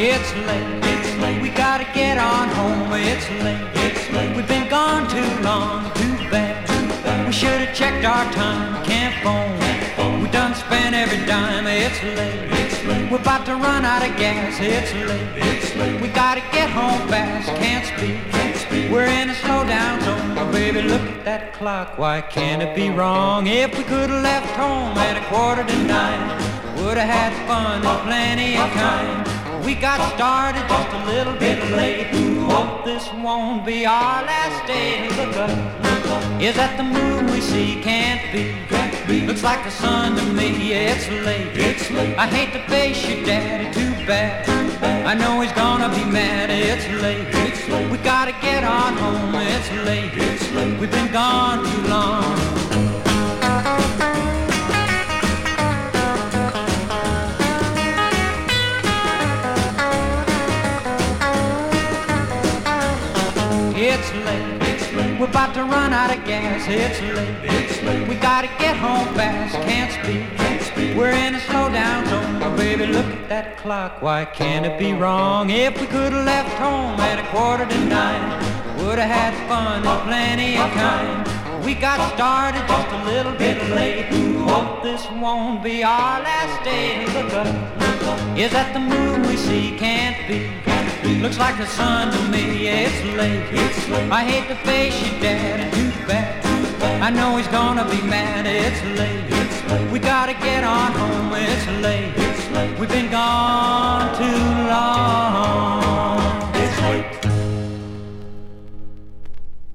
It's late. It's late. We gotta get on home. It's late. It's late. We've been gone too long. Too bad. Too bad. We should have checked our time. Can't phone. Can't phone. We done spent every dime. It's late. It's late. We're about to run out of gas. It's late. It's late. We gotta get home fast. Can't speak. Can't speak. We're in a slow down zone. Oh, baby, look at that clock. Why can't it be wrong? If we could have left home at a quarter to nine, would have had fun and plenty of kind. We got started just a little bit late. Hope this won't be our last day. Look up, is that the moon we see? Can't be. Looks like the sun to me. It's late. It's late. I hate to face your daddy. Too bad. I know he's gonna be mad. It's late. It's late. We gotta get on home. It's late. It's late. We've been gone It's late. It's late. We're about to run out of gas. It's late. It's late. We gotta get home fast. Can't speak. Can't speak. We're in a slow down zone. Oh, baby, look at that clock. Why can't it be wrong? If we could have left home at a quarter to nine, would have had fun and plenty of time. We got started just a little bit late. Hope this won't be our last day. Look up, Is that the moon we see? Can't be. Looks like the sun to me. It's late. It's late. I hate to face your daddy. Too bad. I know he's gonna be mad. It's late. It's late. We gotta get on home. It's late. It's late. We've been gone too.